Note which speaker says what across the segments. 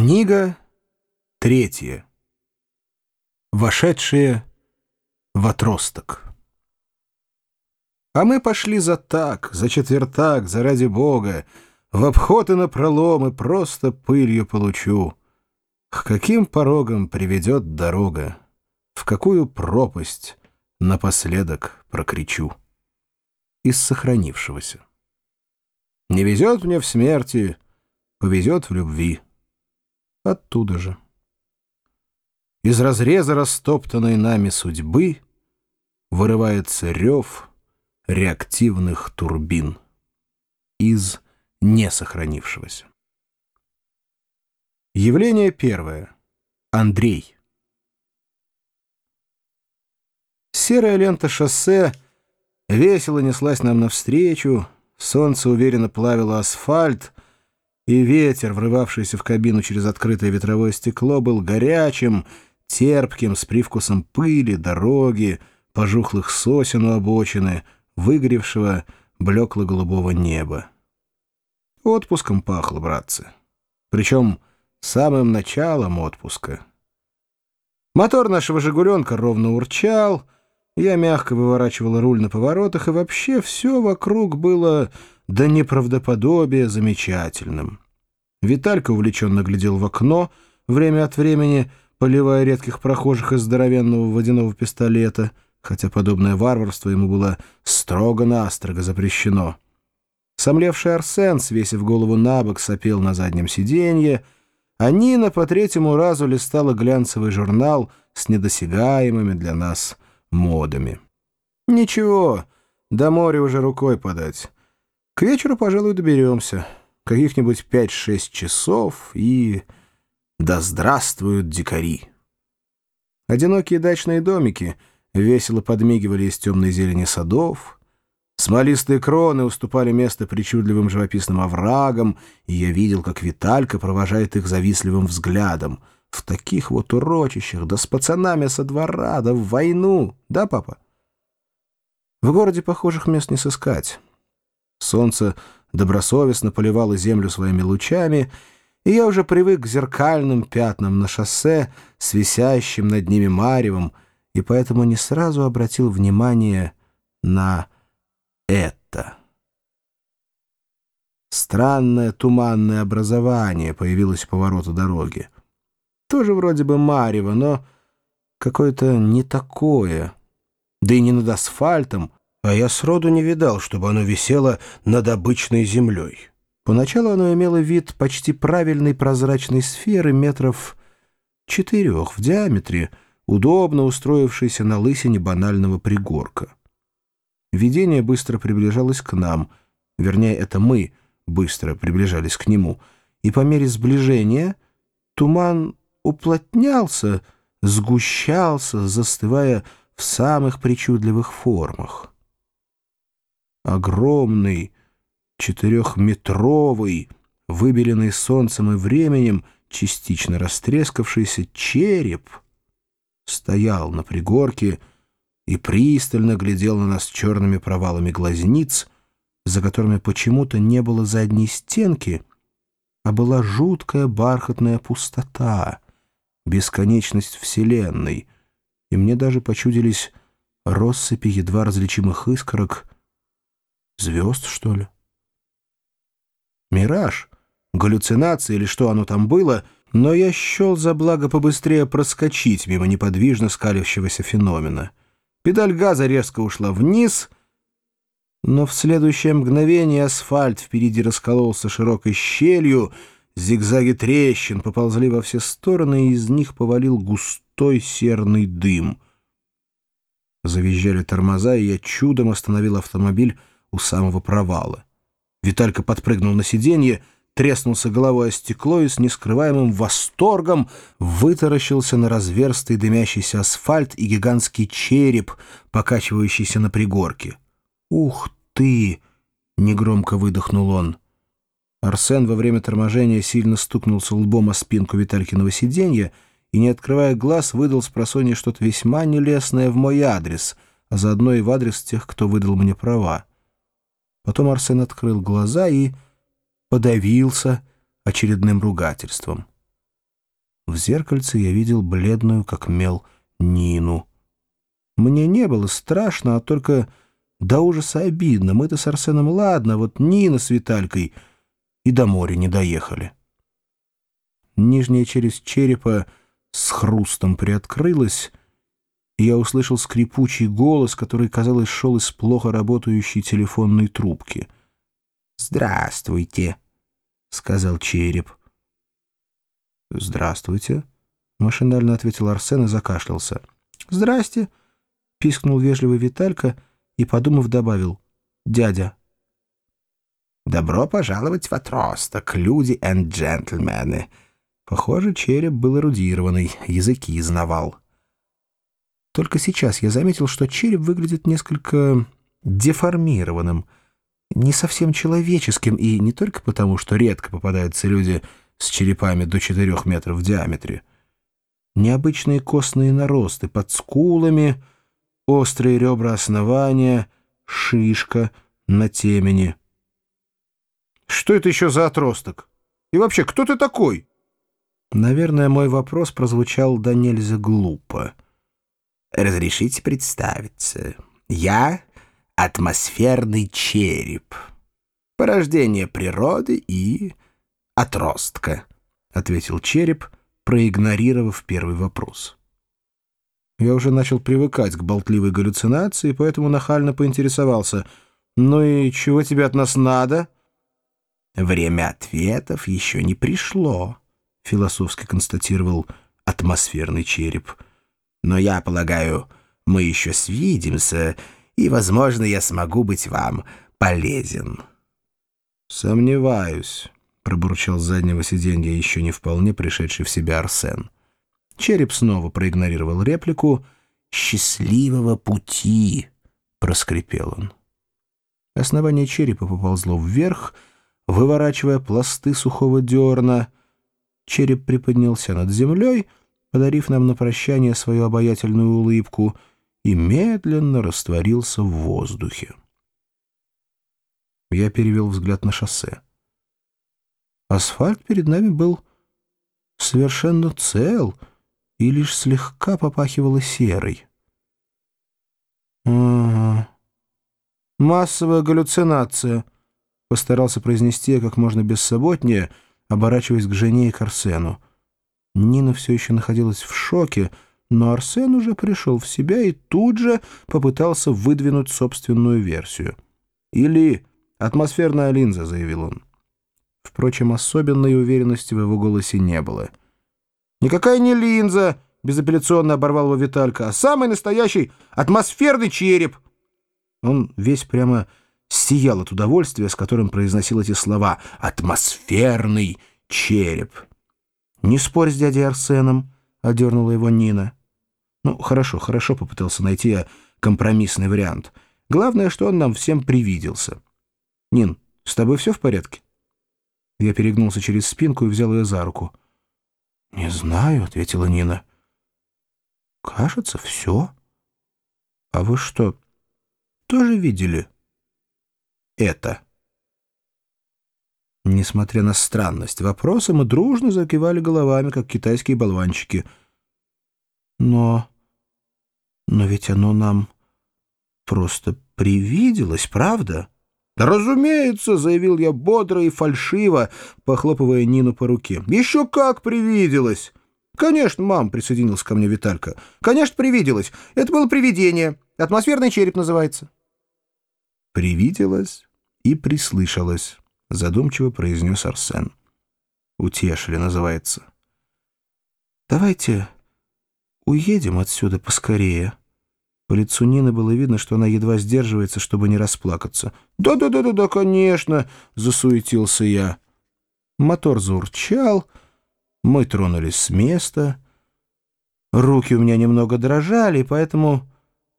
Speaker 1: Книга третья. Вошедшие в отросток. А мы пошли за так, за четвертак, за ради Бога, в обход и на пролом, и просто пылью получу. К каким порогам приведет дорога, в какую пропасть напоследок прокричу. Из сохранившегося. Не везет мне в смерти, повезет в любви оттуда же. Из разреза растоптанной нами судьбы вырывается рев реактивных турбин из несохранившегося. Явление первое. Андрей. Серая лента шоссе весело неслась нам навстречу, солнце уверенно плавило асфальт — и ветер, врывавшийся в кабину через открытое ветровое стекло, был горячим, терпким, с привкусом пыли, дороги, пожухлых сосен у обочины, выгоревшего, блекло-голубого неба. Отпуском пахло, братцы. Причем самым началом отпуска. Мотор нашего «Жигуленка» ровно урчал, я мягко выворачивал руль на поворотах, и вообще все вокруг было до неправдоподобия замечательным. Виталька увлеченно глядел в окно, время от времени поливая редких прохожих из здоровенного водяного пистолета, хотя подобное варварство ему было строго-настрого запрещено. Сомлевший Арсен, свесив голову на бок, сопел на заднем сиденье, а Нина по третьему разу листала глянцевый журнал с недосягаемыми для нас модами. «Ничего, до моря уже рукой подать». К вечеру, пожалуй, доберемся. Каких-нибудь пять-шесть часов и... Да здравствуют дикари! Одинокие дачные домики весело подмигивали из темной зелени садов. Смолистые кроны уступали место причудливым живописным оврагам, и я видел, как Виталька провожает их завистливым взглядом. В таких вот урочищах, да с пацанами со двора, да в войну, да, папа? В городе похожих мест не сыскать. Солнце добросовестно поливало землю своими лучами, и я уже привык к зеркальным пятнам на шоссе с над ними маревом, и поэтому не сразу обратил внимание на это. Странное туманное образование появилось у поворота дороги. Тоже вроде бы марево, но какое-то не такое. Да и не над асфальтом, а я сроду не видал, чтобы оно висело над обычной землей. Поначалу оно имело вид почти правильной прозрачной сферы метров четырех в диаметре, удобно устроившейся на лысине банального пригорка. Видение быстро приближалось к нам, вернее, это мы быстро приближались к нему, и по мере сближения туман уплотнялся, сгущался, застывая в самых причудливых формах огромный, четырехметровый, выбеленный солнцем и временем, частично растрескавшийся череп стоял на пригорке и пристально глядел на нас черными провалами глазниц, за которыми почему-то не было задней стенки, а была жуткая бархатная пустота, бесконечность Вселенной, и мне даже почудились россыпи едва различимых искорок — Звезд, что ли? Мираж, галлюцинация или что оно там было, но я счел за благо побыстрее проскочить мимо неподвижно скалившегося феномена. Педаль газа резко ушла вниз, но в следующее мгновение асфальт впереди раскололся широкой щелью, зигзаги трещин поползли во все стороны, и из них повалил густой серный дым. Завизжали тормоза, и я чудом остановил автомобиль, у самого провала. Виталька подпрыгнул на сиденье, треснулся головой о стекло и с нескрываемым восторгом вытаращился на разверстый дымящийся асфальт и гигантский череп, покачивающийся на пригорке. «Ух ты!» — негромко выдохнул он. Арсен во время торможения сильно стукнулся лбом о спинку Виталькиного сиденья и, не открывая глаз, выдал с просонья что-то весьма нелестное в мой адрес, а заодно и в адрес тех, кто выдал мне права. Потом Арсен открыл глаза и подавился очередным ругательством. В зеркальце я видел бледную, как мел, Нину. Мне не было страшно, а только до ужаса обидно. Мы-то с Арсеном ладно, вот Нина с Виталькой и до моря не доехали. Нижняя челюсть черепа с хрустом приоткрылась, и я услышал скрипучий голос, который, казалось, шел из плохо работающей телефонной трубки. «Здравствуйте», — сказал череп. «Здравствуйте», — машинально ответил Арсен и закашлялся. «Здрасте», — пискнул вежливый Виталька и, подумав, добавил. «Дядя». «Добро пожаловать в отросток, люди и джентльмены». Похоже, череп был эрудированный, языки знавал. Только сейчас я заметил, что череп выглядит несколько деформированным, не совсем человеческим, и не только потому, что редко попадаются люди с черепами до 4 метров в диаметре. Необычные костные наросты под скулами, острые ребра основания, шишка на темени. «Что это еще за отросток? И вообще, кто ты такой?» Наверное, мой вопрос прозвучал до нельзя глупо. «Разрешите представиться. Я — атмосферный череп. Порождение природы и отростка», — ответил череп, проигнорировав первый вопрос. Я уже начал привыкать к болтливой галлюцинации, поэтому нахально поинтересовался. «Ну и чего тебе от нас надо?» «Время ответов еще не пришло», — философски констатировал атмосферный череп. «Но я полагаю, мы еще свидимся, и, возможно, я смогу быть вам полезен». «Сомневаюсь», пробурчал с заднего сиденья еще не вполне пришедший в себя Арсен. Череп снова проигнорировал реплику «Счастливого пути!» — проскрипел он. Основание черепа поползло вверх, выворачивая пласты сухого дерна. Череп приподнялся над землей, подарив нам на прощание свою обаятельную улыбку, и медленно растворился в воздухе. Я перевел взгляд на шоссе. Асфальт перед нами был совершенно цел и лишь слегка попахивало серой. «Ага. Массовая галлюцинация», — постарался произнести как можно бессоботнее, оборачиваясь к жене и к Арсену. Нина все еще находилась в шоке, но Арсен уже пришел в себя и тут же попытался выдвинуть собственную версию. «Или атмосферная линза», — заявил он. Впрочем, особенной уверенности в его голосе не было. «Никакая не линза!» — безапелляционно оборвал его Виталька. «А самый настоящий атмосферный череп!» Он весь прямо сиял от удовольствия, с которым произносил эти слова «атмосферный череп». «Не спорь с дядей Арсеном», — одернула его Нина. «Ну, хорошо, хорошо», — попытался найти компромиссный вариант. «Главное, что он нам всем привиделся». «Нин, с тобой все в порядке?» Я перегнулся через спинку и взял ее за руку. «Не знаю», — ответила Нина. «Кажется, все. А вы что, тоже видели это?» Несмотря на странность вопроса, мы дружно закивали головами, как китайские болванчики. «Но... но ведь оно нам просто привиделось, правда?» «Да разумеется», — заявил я бодро и фальшиво, похлопывая Нину по руке. «Еще как привиделось!» «Конечно, мам», — присоединился ко мне Виталька. «Конечно, привиделось. Это было привидение. Атмосферный череп называется». «Привиделось и прислышалось», — задумчиво произнес Арсен. «Утешили, называется». «Давайте уедем отсюда поскорее», по лицу Нины было видно, что она едва сдерживается, чтобы не расплакаться. «Да-да-да-да, конечно!» — засуетился я. Мотор заурчал, мы тронулись с места. Руки у меня немного дрожали, поэтому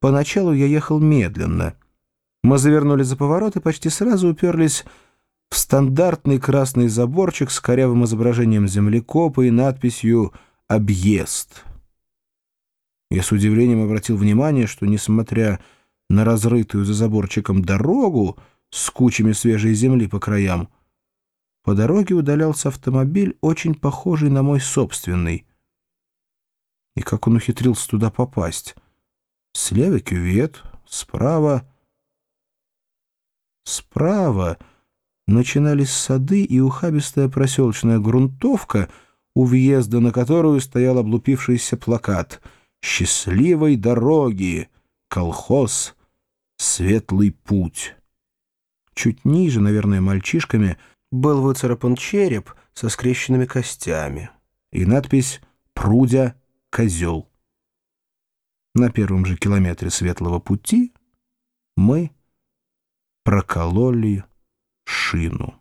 Speaker 1: поначалу я ехал медленно. Мы завернули за поворот и почти сразу уперлись в стандартный красный заборчик с корявым изображением землекопа и надписью «Объезд». Я с удивлением обратил внимание, что, несмотря на разрытую за заборчиком дорогу с кучами свежей земли по краям, по дороге удалялся автомобиль, очень похожий на мой собственный, И как он ухитрился туда попасть? Слева кювет, справа... Справа начинались сады и ухабистая проселочная грунтовка, у въезда на которую стоял облупившийся плакат «Счастливой дороги! Колхоз! Светлый путь!» Чуть ниже, наверное, мальчишками, был выцарапан череп со скрещенными костями и надпись «Прудя козел». На первом же километре светлого пути мы прокололи шину.